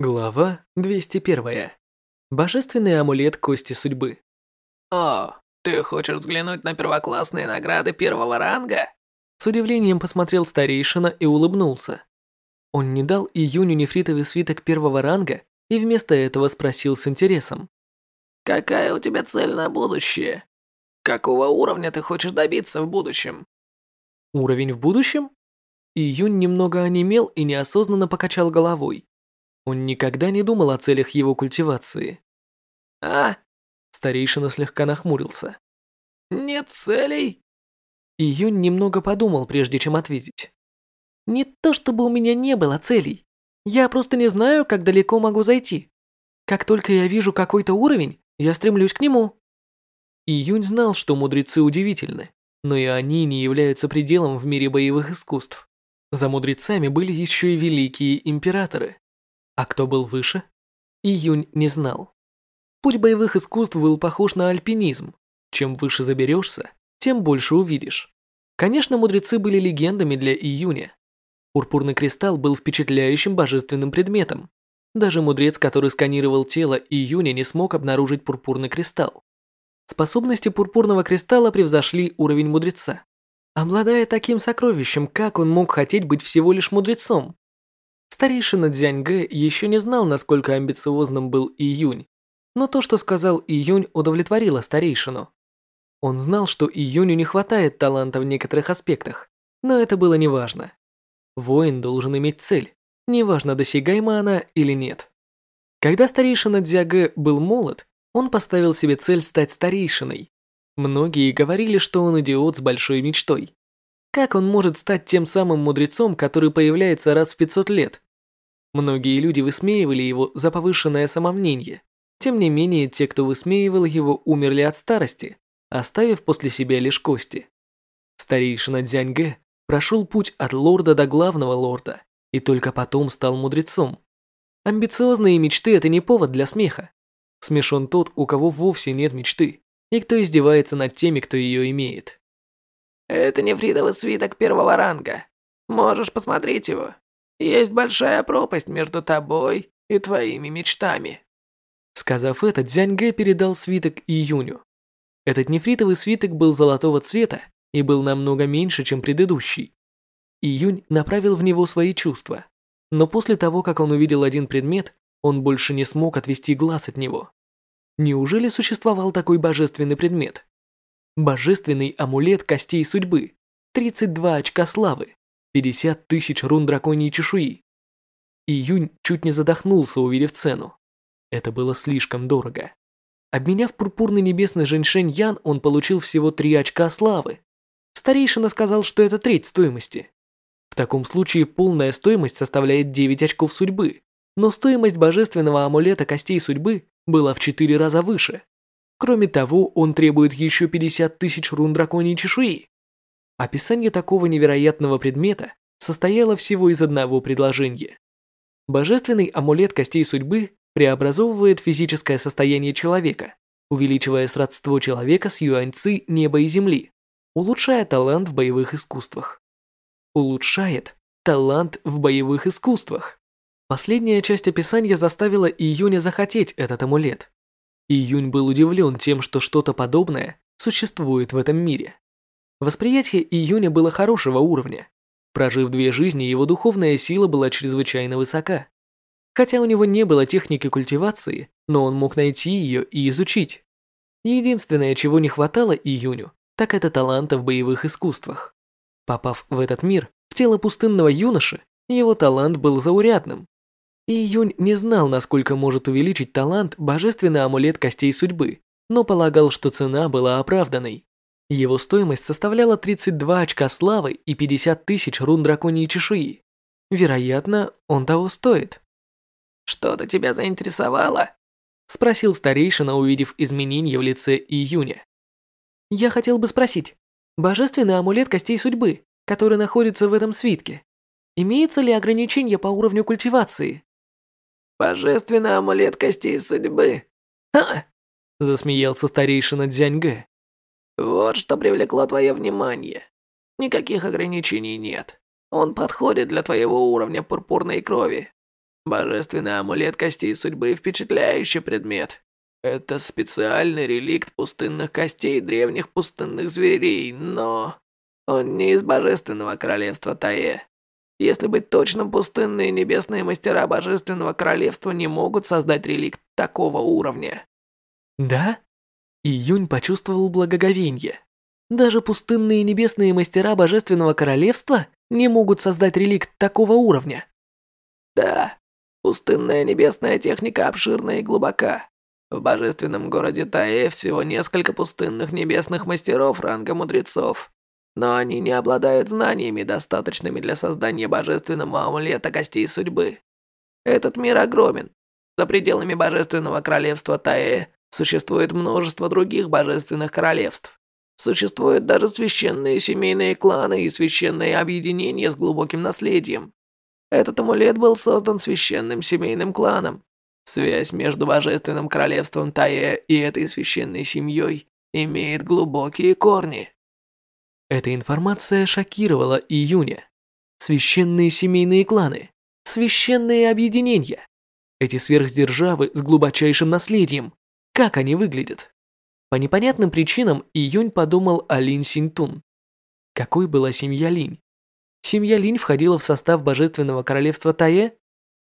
Глава 201. Божественный амулет Кости Судьбы. «О, ты хочешь взглянуть на первоклассные награды первого ранга?» С удивлением посмотрел старейшина и улыбнулся. Он не дал Июню нефритовый свиток первого ранга и вместо этого спросил с интересом. «Какая у тебя цель на будущее? Какого уровня ты хочешь добиться в будущем?» «Уровень в будущем?» Июнь немного онемел и неосознанно покачал головой. Он никогда не думал о целях его культивации. «А?» Старейшина слегка нахмурился. «Нет целей?» Июнь немного подумал, прежде чем ответить. «Не то чтобы у меня не было целей. Я просто не знаю, как далеко могу зайти. Как только я вижу какой-то уровень, я стремлюсь к нему». Июнь знал, что мудрецы удивительны, но и они не являются пределом в мире боевых искусств. За мудрецами были еще и великие императоры. А кто был выше? Июнь не знал. Путь боевых искусств был похож на альпинизм. Чем выше заберешься, тем больше увидишь. Конечно, мудрецы были легендами для Июня. Пурпурный кристалл был впечатляющим божественным предметом. Даже мудрец, который сканировал тело Июня, не смог обнаружить пурпурный кристалл. Способности пурпурного кристалла превзошли уровень мудреца. Обладая таким сокровищем, как он мог хотеть быть всего лишь мудрецом? Старейшина Дзяньгэ еще не знал, насколько амбициозным был Июнь, но то, что сказал Июнь, удовлетворило старейшину. Он знал, что Июню не хватает таланта в некоторых аспектах, но это было неважно. Воин должен иметь цель, неважно, досягаема она или нет. Когда старейшина Дзягэ был молод, он поставил себе цель стать старейшиной. Многие говорили, что он идиот с большой мечтой. Как он может стать тем самым мудрецом, который появляется раз в 500 лет? Многие люди высмеивали его за повышенное самомнение. Тем не менее, те, кто высмеивал его, умерли от старости, оставив после себя лишь кости. Старейшина Дзяньгэ прошел путь от лорда до главного лорда и только потом стал мудрецом. Амбициозные мечты – это не повод для смеха. Смешон тот, у кого вовсе нет мечты, и кто издевается над теми, кто ее имеет. «Это нефритовый свиток первого ранга. Можешь посмотреть его. Есть большая пропасть между тобой и твоими мечтами». Сказав это, Дзяньгэ передал свиток Июню. Этот нефритовый свиток был золотого цвета и был намного меньше, чем предыдущий. Июнь направил в него свои чувства, но после того, как он увидел один предмет, он больше не смог отвести глаз от него. Неужели существовал такой божественный предмет? Божественный амулет костей судьбы, 32 очка славы, 50 тысяч рун драконьей чешуи. Июнь чуть не задохнулся, увидев цену. Это было слишком дорого. Обменяв пурпурный небесный женьшень Ян, он получил всего 3 очка славы. Старейшина сказал, что это треть стоимости. В таком случае полная стоимость составляет 9 очков судьбы, но стоимость божественного амулета костей судьбы была в 4 раза выше. Кроме того, он требует еще 50 тысяч рун драконьей чешуи. Описание такого невероятного предмета состояло всего из одного предложения. Божественный амулет костей судьбы преобразовывает физическое состояние человека, увеличивая сродство человека с юаньцы неба и земли, улучшая талант в боевых искусствах. Улучшает талант в боевых искусствах. Последняя часть описания заставила Июня захотеть этот амулет. Июнь был удивлен тем, что что-то подобное существует в этом мире. Восприятие Июня было хорошего уровня. Прожив две жизни, его духовная сила была чрезвычайно высока. Хотя у него не было техники культивации, но он мог найти ее и изучить. Единственное, чего не хватало Июню, так это таланта в боевых искусствах. Попав в этот мир, в тело пустынного юноши, его талант был заурядным. Июнь не знал, насколько может увеличить талант божественный амулет костей судьбы, но полагал, что цена была оправданной. Его стоимость составляла 32 очка славы и 50 тысяч рун драконьей чешуи. Вероятно, он того стоит. «Что-то тебя заинтересовало?» Спросил старейшина, увидев изменения в лице Июня. «Я хотел бы спросить, божественный амулет костей судьбы, который находится в этом свитке, имеется ли ограничение по уровню культивации?» «Божественный амулет костей судьбы? Ха!» Засмеялся старейшина Дзяньгэ. Вот что привлекло твое внимание. Никаких ограничений нет. Он подходит для твоего уровня пурпурной крови. Божественный амулет костей судьбы – впечатляющий предмет. Это специальный реликт пустынных костей древних пустынных зверей, но... Он не из Божественного Королевства Тае. Если быть точным, пустынные небесные мастера Божественного Королевства не могут создать реликт такого уровня. Да? Июнь почувствовал благоговение. Даже пустынные небесные мастера Божественного Королевства не могут создать реликт такого уровня. Да, пустынная небесная техника обширна и глубока. В божественном городе Таэ всего несколько пустынных небесных мастеров ранга мудрецов. Но они не обладают знаниями, достаточными для создания божественного амулета костей судьбы. Этот мир огромен. За пределами божественного королевства Таэ существует множество других божественных королевств. Существуют даже священные семейные кланы и священные объединения с глубоким наследием. Этот амулет был создан священным семейным кланом. Связь между божественным королевством Таэ и этой священной семьей имеет глубокие корни. Эта информация шокировала Июня. Священные семейные кланы, священные объединения. Эти сверхдержавы с глубочайшим наследием. Как они выглядят? По непонятным причинам Июнь подумал о Линь Синтун. Какой была семья Линь? Семья Линь входила в состав Божественного Королевства Тае?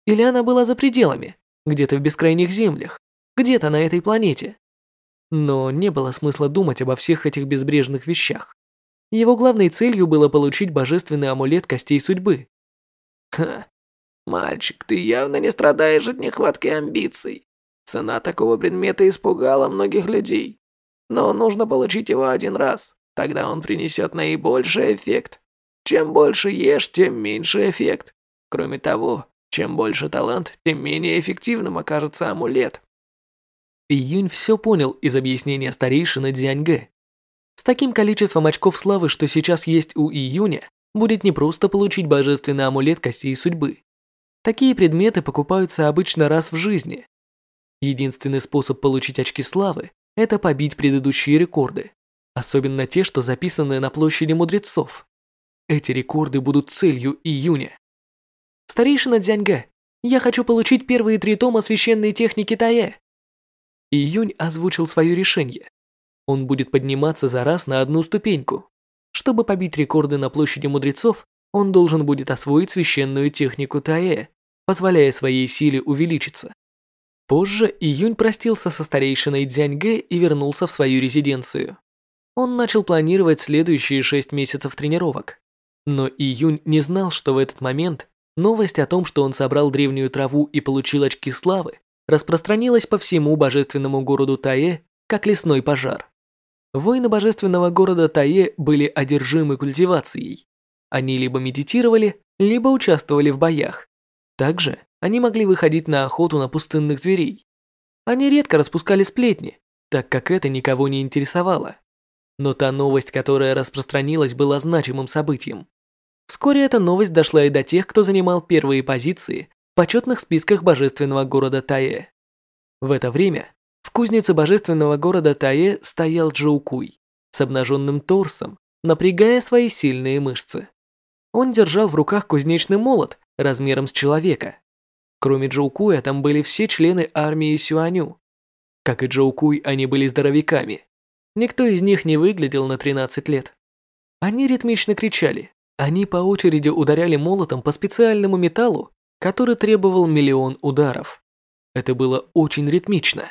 Или она была за пределами, где-то в бескрайних землях, где-то на этой планете? Но не было смысла думать обо всех этих безбрежных вещах. Его главной целью было получить божественный амулет костей судьбы. Ха, мальчик, ты явно не страдаешь от нехватки амбиций. Цена такого предмета испугала многих людей. Но нужно получить его один раз, тогда он принесет наибольший эффект. Чем больше ешь, тем меньше эффект. Кроме того, чем больше талант, тем менее эффективным окажется амулет. Июнь все понял из объяснения старейшины Дзяньгэ. С таким количеством очков славы, что сейчас есть у Июня, будет непросто получить божественный амулет костей судьбы. Такие предметы покупаются обычно раз в жизни. Единственный способ получить очки славы – это побить предыдущие рекорды, особенно те, что записаны на площади мудрецов. Эти рекорды будут целью Июня. Старейшина Дзяньга, я хочу получить первые три тома священной техники Тае. Июнь озвучил свое решение. Он будет подниматься за раз на одну ступеньку. Чтобы побить рекорды на площади мудрецов, он должен будет освоить священную технику Таэ, позволяя своей силе увеличиться. Позже Июнь простился со старейшиной Дзяньгэ и вернулся в свою резиденцию. Он начал планировать следующие шесть месяцев тренировок. Но Июнь не знал, что в этот момент новость о том, что он собрал древнюю траву и получил очки славы, распространилась по всему божественному городу Таэ, как лесной пожар. Воины божественного города Тае были одержимы культивацией. Они либо медитировали, либо участвовали в боях. Также они могли выходить на охоту на пустынных зверей. Они редко распускали сплетни, так как это никого не интересовало. Но та новость, которая распространилась, была значимым событием. Вскоре эта новость дошла и до тех, кто занимал первые позиции в почетных списках божественного города Тае. В это время кузнице божественного города Тае стоял Джоукуй с обнаженным торсом, напрягая свои сильные мышцы. Он держал в руках кузнечный молот размером с человека. Кроме Джоукуя, там были все члены армии Сюаню. Как и Джоукуй, они были здоровяками. Никто из них не выглядел на 13 лет. Они ритмично кричали. Они по очереди ударяли молотом по специальному металлу, который требовал миллион ударов. Это было очень ритмично.